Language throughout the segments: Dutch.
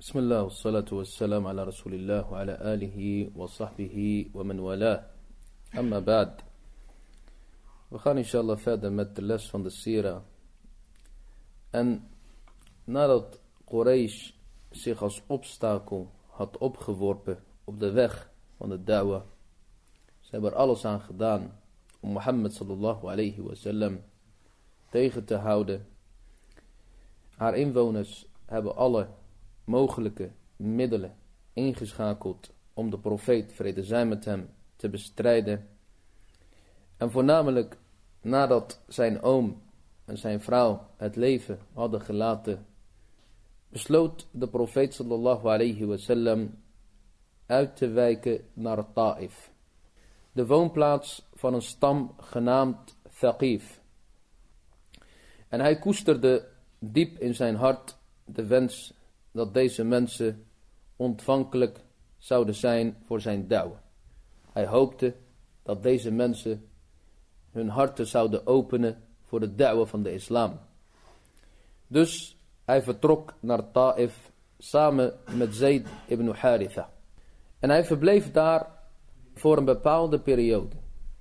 بسم الله والصلاة والسلام على رسول الله وعلى آله وصحبه ومن والاه أما بعد We gaan inshallah verder met de les van de Sira. En nadat Quraysh zich als obstakel had opgeworpen op de weg van de da'wa. Ze hebben er alles aan gedaan om Mohammed sallallahu alayhi wasallam tegen te houden. Haar inwoners hebben alle mogelijke middelen ingeschakeld om de profeet, vrede zij met hem, te bestrijden. En voornamelijk nadat zijn oom en zijn vrouw het leven hadden gelaten, besloot de profeet sallallahu alayhi wasallam uit te wijken naar Ta'if, de woonplaats van een stam genaamd Thaqif. En hij koesterde diep in zijn hart de wens dat deze mensen ontvankelijk zouden zijn voor zijn douwe. Hij hoopte dat deze mensen hun harten zouden openen voor de da'wa van de islam. Dus hij vertrok naar Ta'if samen met Zayd ibn Haritha. En hij verbleef daar voor een bepaalde periode.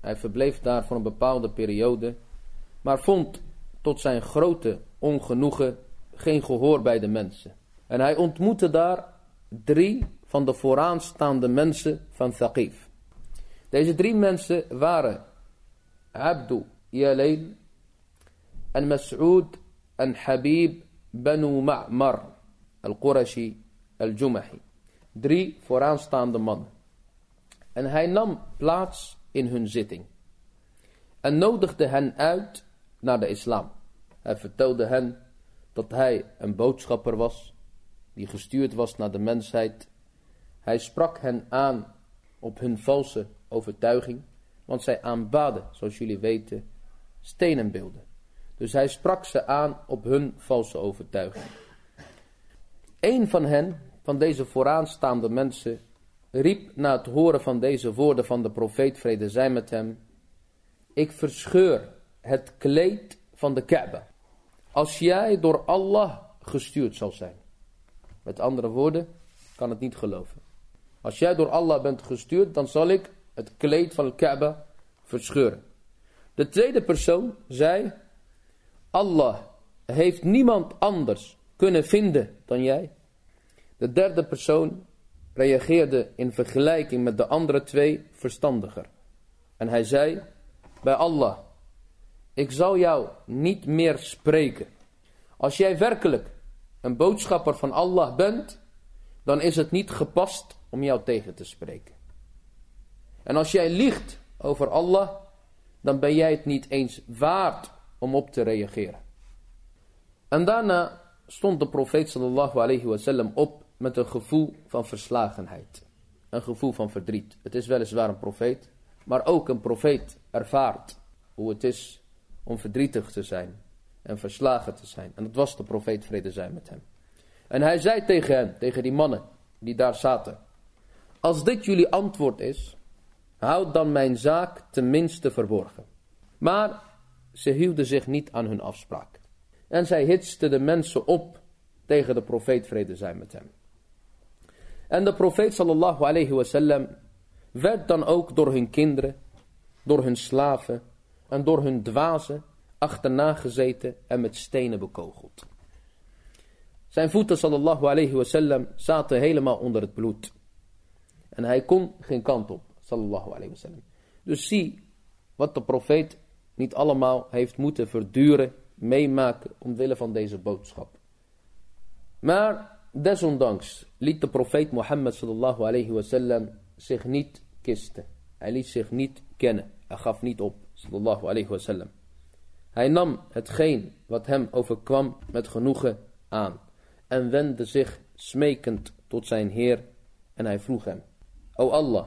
Hij verbleef daar voor een bepaalde periode, maar vond tot zijn grote ongenoegen geen gehoor bij de mensen. En hij ontmoette daar drie van de vooraanstaande mensen van Thaqif. Deze drie mensen waren Abdu Yalail en Mas'ud en Habib Banu Ma'mar al-Qurashi al-Jumahi. Drie vooraanstaande mannen. En hij nam plaats in hun zitting. En nodigde hen uit naar de islam. Hij vertelde hen dat hij een boodschapper was, die gestuurd was naar de mensheid. Hij sprak hen aan op hun valse overtuiging, want zij aanbaden, zoals jullie weten, stenenbeelden. Dus hij sprak ze aan op hun valse overtuiging. Een van hen, van deze vooraanstaande mensen, riep na het horen van deze woorden van de profeet, vrede zij met hem, ik verscheur het kleed van de Kaaba, als jij door Allah gestuurd zal zijn. Met andere woorden, kan het niet geloven. Als jij door Allah bent gestuurd, dan zal ik het kleed van Kaaba verscheuren. De tweede persoon zei, Allah heeft niemand anders kunnen vinden dan jij. De derde persoon reageerde in vergelijking met de andere twee verstandiger. En hij zei, bij Allah, ik zal jou niet meer spreken. Als jij werkelijk een boodschapper van Allah bent, dan is het niet gepast om jou tegen te spreken. En als jij liegt over Allah, dan ben jij het niet eens waard om op te reageren. En daarna stond de profeet sallallahu alayhi wasallam op met een gevoel van verslagenheid. Een gevoel van verdriet. Het is weliswaar een profeet, maar ook een profeet ervaart hoe het is om verdrietig te zijn en verslagen te zijn. En dat was de profeet vrede zijn met hem. En hij zei tegen hen, tegen die mannen die daar zaten. Als dit jullie antwoord is, houd dan mijn zaak tenminste verborgen. Maar ze hielden zich niet aan hun afspraak. En zij hitsten de mensen op tegen de profeet vrede zijn met hem. En de profeet sallallahu alayhi wasallam werd dan ook door hun kinderen, door hun slaven en door hun dwazen achterna gezeten en met stenen bekogeld. Zijn voeten sallallahu alayhi wasallam zaten helemaal onder het bloed. En hij kon geen kant op sallallahu alayhi wasallam. Dus zie wat de profeet niet allemaal heeft moeten verduren, meemaken omwille van deze boodschap. Maar desondanks liet de profeet Mohammed sallallahu alayhi wasallam zich niet kisten. Hij liet zich niet kennen. Hij gaf niet op sallallahu alayhi wasallam. Hij nam hetgeen wat hem overkwam met genoegen aan en wendde zich smekend tot zijn Heer en hij vroeg hem, O Allah,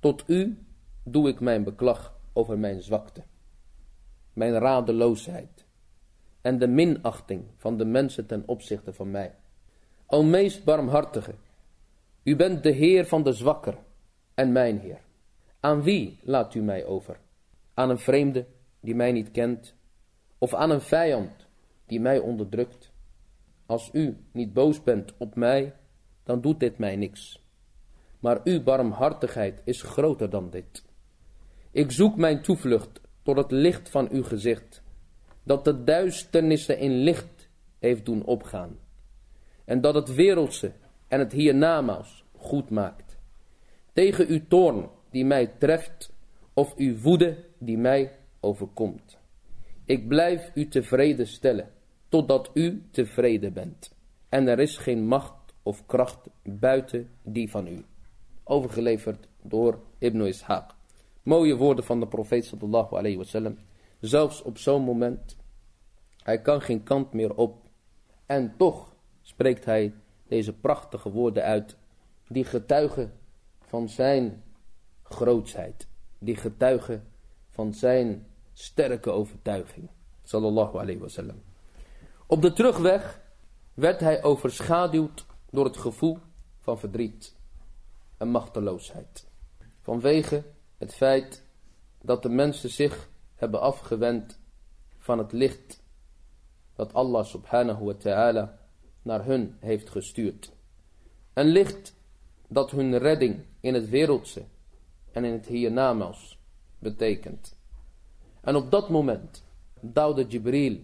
tot u doe ik mijn beklag over mijn zwakte, mijn radeloosheid en de minachting van de mensen ten opzichte van mij. O meest barmhartige, u bent de Heer van de zwakker en mijn Heer. Aan wie laat u mij over? Aan een vreemde die mij niet kent of aan een vijand die mij onderdrukt. Als u niet boos bent op mij, dan doet dit mij niks. Maar uw barmhartigheid is groter dan dit. Ik zoek mijn toevlucht tot het licht van uw gezicht, dat de duisternissen in licht heeft doen opgaan, en dat het wereldse en het hiernamaals goed maakt. Tegen uw toorn die mij treft, of uw woede die mij overkomt. Ik blijf u tevreden stellen, totdat u tevreden bent. En er is geen macht of kracht buiten die van u. Overgeleverd door Ibn Ishaq. Mooie woorden van de profeet sallallahu alayhi wasallam. Zelfs op zo'n moment. Hij kan geen kant meer op. En toch spreekt hij deze prachtige woorden uit. Die getuigen van zijn grootsheid. Die getuigen van zijn sterke overtuiging. Sallallahu alayhi wasallam. Op de terugweg werd hij overschaduwd door het gevoel van verdriet en machteloosheid. Vanwege het feit dat de mensen zich hebben afgewend van het licht dat Allah subhanahu wa ta'ala naar hun heeft gestuurd. Een licht dat hun redding in het wereldse en in het hiernamaals betekent. En op dat moment daalde Jibril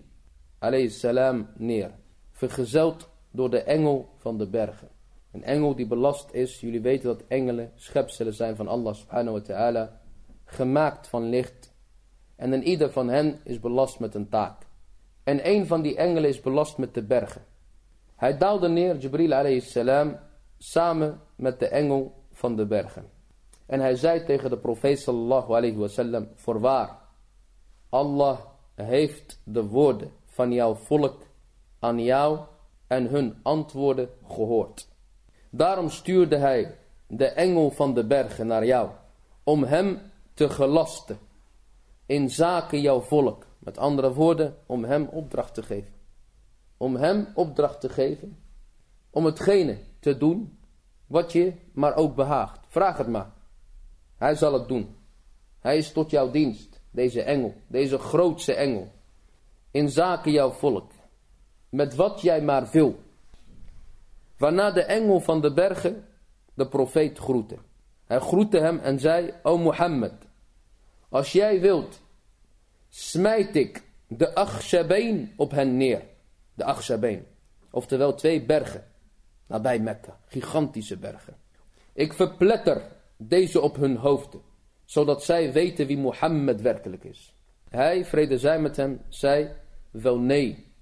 salam neer, vergezeld door de engel van de bergen. Een engel die belast is, jullie weten dat engelen schepselen zijn van Allah subhanahu wa ta'ala, gemaakt van licht. En een ieder van hen is belast met een taak. En een van die engelen is belast met de bergen. Hij daalde neer, Jibril salam, samen met de engel van de bergen. En hij zei tegen de profeet sallallahu alayhi wasallam, voorwaar, Allah heeft de woorden van jouw volk aan jou en hun antwoorden gehoord. Daarom stuurde hij de engel van de bergen naar jou, om hem te gelasten in zaken jouw volk. Met andere woorden, om hem opdracht te geven. Om hem opdracht te geven, om hetgene te doen wat je maar ook behaagt. Vraag het maar. Hij zal het doen. Hij is tot jouw dienst, deze engel, deze grootste engel. In zaken jouw volk. Met wat jij maar wil. Waarna de engel van de bergen de profeet groette. Hij groette hem en zei, O Mohammed, als jij wilt, smijt ik de Achshabeen op hen neer. De Achshabeen. Oftewel twee bergen. Nabij Mekka. Gigantische bergen. Ik verpletter deze op hun hoofden. Zodat zij weten wie Mohammed werkelijk is. Hij, vrede zij met hem, zei, wel nee.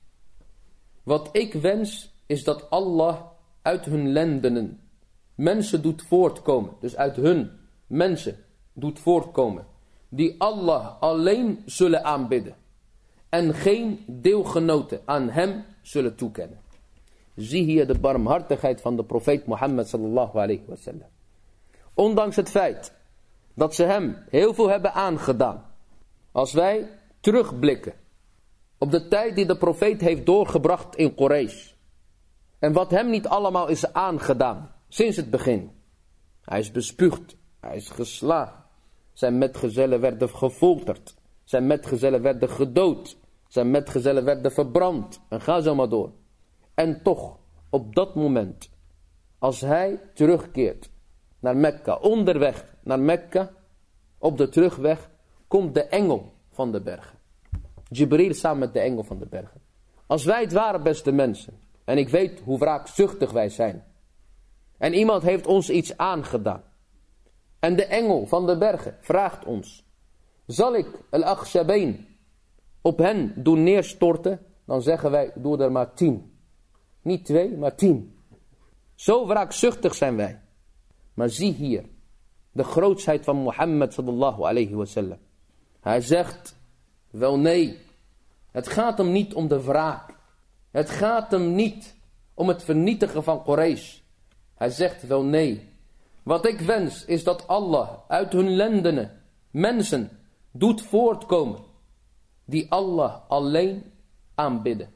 Wat ik wens is dat Allah uit hun lendenen mensen doet voortkomen. Dus uit hun mensen doet voortkomen. Die Allah alleen zullen aanbidden. En geen deelgenoten aan hem zullen toekennen. Zie hier de barmhartigheid van de profeet Mohammed sallallahu alayhi wasallam. Ondanks het feit dat ze hem heel veel hebben aangedaan. Als wij terugblikken op de tijd die de profeet heeft doorgebracht in Quraysh. En wat hem niet allemaal is aangedaan sinds het begin. Hij is bespuugd, hij is geslagen. Zijn metgezellen werden gefolterd. Zijn metgezellen werden gedood. Zijn metgezellen werden verbrand. En ga zo maar door. En toch, op dat moment, als hij terugkeert naar Mekka, onderweg naar Mekka, op de terugweg, komt de engel van de bergen. Jibril samen met de engel van de bergen. Als wij het waren, beste mensen, en ik weet hoe wraakzuchtig wij zijn. En iemand heeft ons iets aangedaan. En de engel van de bergen vraagt ons. Zal ik al-Akhshabeen op hen doen neerstorten? Dan zeggen wij, doe er maar tien. Niet twee, maar tien. Zo wraakzuchtig zijn wij. Maar zie hier de grootsheid van Mohammed sallallahu alayhi wasallam. Hij zegt, wel nee, het gaat hem niet om de wraak. Het gaat hem niet om het vernietigen van Quraysh. Hij zegt wel nee. Wat ik wens is dat Allah uit hun lendenen mensen doet voortkomen die Allah alleen aanbidden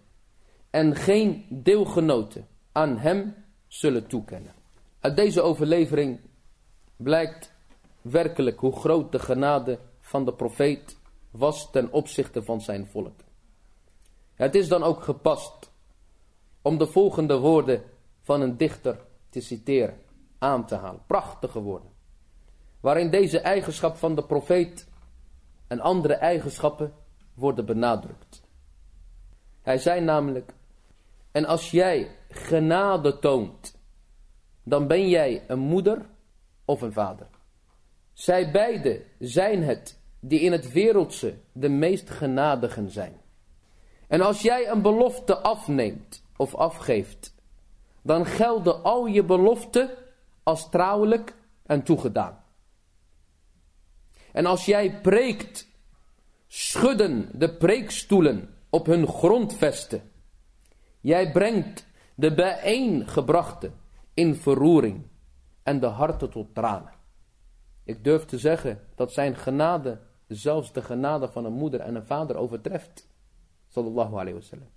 en geen deelgenoten aan hem zullen toekennen. Uit deze overlevering blijkt werkelijk hoe groot de genade van de profeet was ten opzichte van zijn volk. Het is dan ook gepast om de volgende woorden van een dichter te citeren, aan te halen. Prachtige woorden. Waarin deze eigenschap van de profeet en andere eigenschappen worden benadrukt. Hij zei namelijk, en als jij genade toont, dan ben jij een moeder of een vader. Zij beide zijn het die in het wereldse de meest genadigen zijn. En als jij een belofte afneemt of afgeeft, dan gelden al je beloften als trouwelijk en toegedaan. En als jij preekt, schudden de preekstoelen op hun grondvesten. Jij brengt de bijeengebrachte in verroering en de harten tot tranen. Ik durf te zeggen dat zijn genade zelfs de genade van een moeder en een vader overtreft. Sallallahu alayhi wasallam.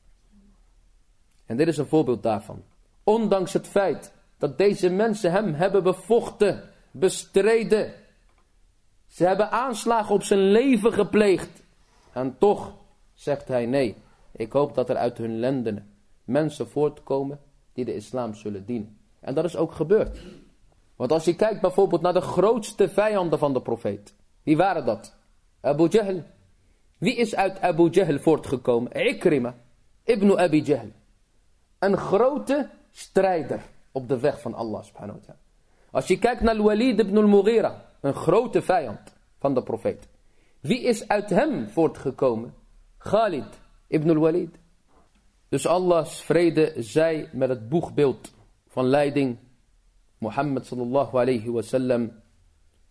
En dit is een voorbeeld daarvan. Ondanks het feit dat deze mensen hem hebben bevochten, bestreden. Ze hebben aanslagen op zijn leven gepleegd. En toch zegt hij nee. Ik hoop dat er uit hun lenden mensen voortkomen die de islam zullen dienen. En dat is ook gebeurd. Want als je kijkt bijvoorbeeld naar de grootste vijanden van de profeet. Wie waren dat? Abu Jahl. Wie is uit Abu Jahl voortgekomen? Ikrima, ibn Abi Jahl. Een grote strijder op de weg van Allah subhanahu wa ta'ala. Als je kijkt naar Walid ibn al-Mughira, een grote vijand van de profeet. Wie is uit hem voortgekomen? Khalid ibn al-Walid. Dus Allahs vrede zij met het boegbeeld van leiding Mohammed sallallahu alayhi wa sallam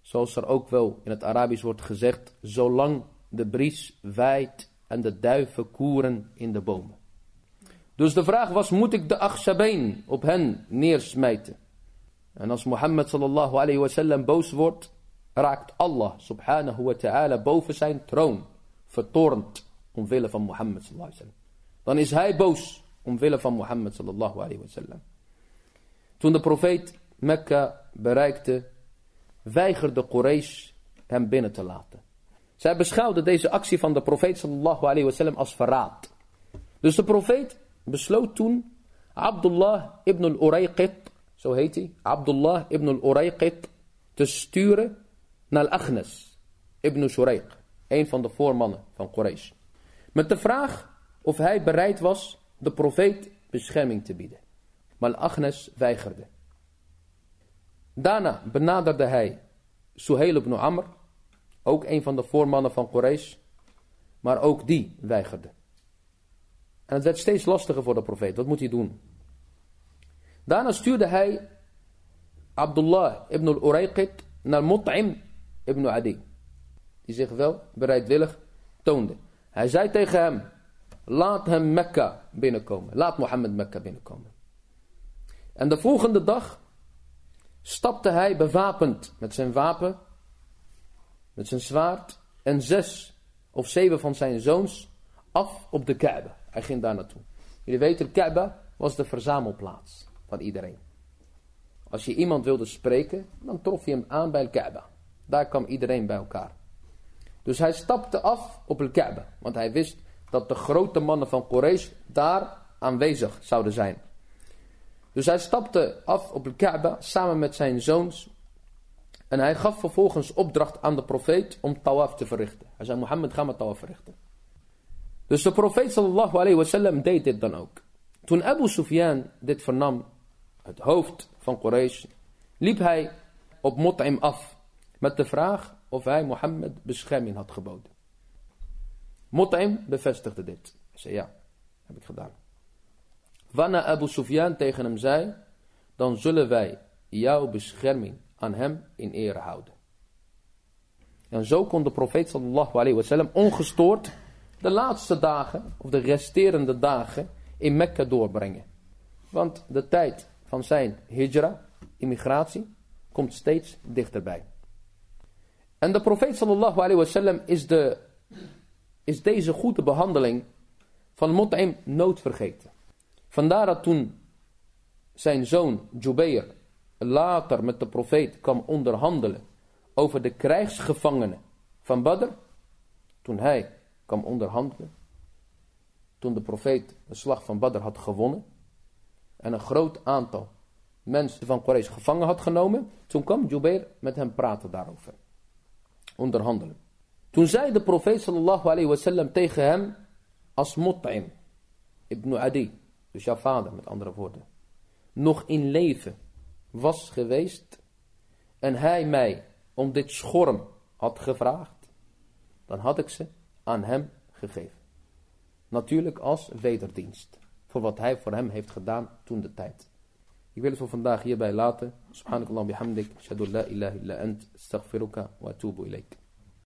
Zoals er ook wel in het Arabisch wordt gezegd, zolang de bries waait en de duiven koeren in de bomen. Dus de vraag was, moet ik de Achshabeen op hen neersmijten? En als Mohammed sallallahu alayhi wa sallam boos wordt, raakt Allah subhanahu wa ta'ala boven zijn troon, vertornd omwille van Mohammed sallallahu alayhi wa sallam. Dan is hij boos omwille van Mohammed sallallahu alayhi wa sallam. Toen de profeet Mekka bereikte, weigerde Quraysh hem binnen te laten. Zij beschouwden deze actie van de profeet sallallahu alayhi wasallam als verraad. Dus de profeet besloot toen Abdullah ibn al-Urayqit, zo heet hij, Abdullah ibn al-Urayqit, te sturen naar Aghnas ibn Shurayq, een van de voormannen van Quraysh. Met de vraag of hij bereid was de profeet bescherming te bieden. Maar Aghnas weigerde. Daarna benaderde hij Suhail ibn Amr, ook een van de voormannen van Quraysh, maar ook die weigerde. En het werd steeds lastiger voor de profeet. Wat moet hij doen? Daarna stuurde hij Abdullah ibn al-Urayqit naar Mut'im ibn Adi. Die zich wel bereidwillig toonde. Hij zei tegen hem, laat hem Mekka binnenkomen. Laat Mohammed Mekka binnenkomen. En de volgende dag stapte hij bewapend met zijn wapen, met zijn zwaard en zes of zeven van zijn zoons af op de Kaaba. Hij ging daar naartoe. Jullie weten, de Kaaba was de verzamelplaats van iedereen. Als je iemand wilde spreken, dan trof je hem aan bij de Kaaba. Daar kwam iedereen bij elkaar. Dus hij stapte af op de Kaaba, want hij wist dat de grote mannen van Quraysh daar aanwezig zouden zijn. Dus hij stapte af op de Kaaba samen met zijn zoons. En hij gaf vervolgens opdracht aan de profeet om tawaf te verrichten. Hij zei, Mohammed, ga maar tawaf verrichten. Dus de profeet sallallahu alayhi wasallam deed dit dan ook. Toen Abu Sufyan dit vernam, het hoofd van Quraysh, liep hij op Mut'im af. Met de vraag of hij Mohammed bescherming had geboden. Mut'im bevestigde dit. Hij zei, ja, heb ik gedaan. Wanneer Abu Sufyan tegen hem zei, dan zullen wij jouw bescherming aan hem in ere houden. En zo kon de profeet sallallahu alayhi wasallam ongestoord de laatste dagen, of de resterende dagen, in Mekka doorbrengen. Want de tijd van zijn hijra, immigratie, komt steeds dichterbij. En de profeet sallallahu alayhi wasallam is, de, is deze goede behandeling van Mut'im nooit vergeten. Vandaar dat toen zijn zoon Jubeir later met de profeet kwam onderhandelen over de krijgsgevangenen van Badr, toen hij kwam onderhandelen, toen de profeet de slag van Badr had gewonnen en een groot aantal mensen van Quraysh gevangen had genomen, toen kwam Jubair met hem praten daarover. Onderhandelen. Toen zei de profeet sallallahu alayhi tegen hem als ibn Adi, dus jouw vader met andere woorden, nog in leven was geweest en hij mij om dit schorm had gevraagd, dan had ik ze aan hem gegeven. Natuurlijk als wederdienst voor wat hij voor hem heeft gedaan toen de tijd. Ik wil het voor vandaag hierbij laten. Subhanakallah bihamdik. Shadu la ilaha illa ant. Astaghfiruka wa atubu ilaik.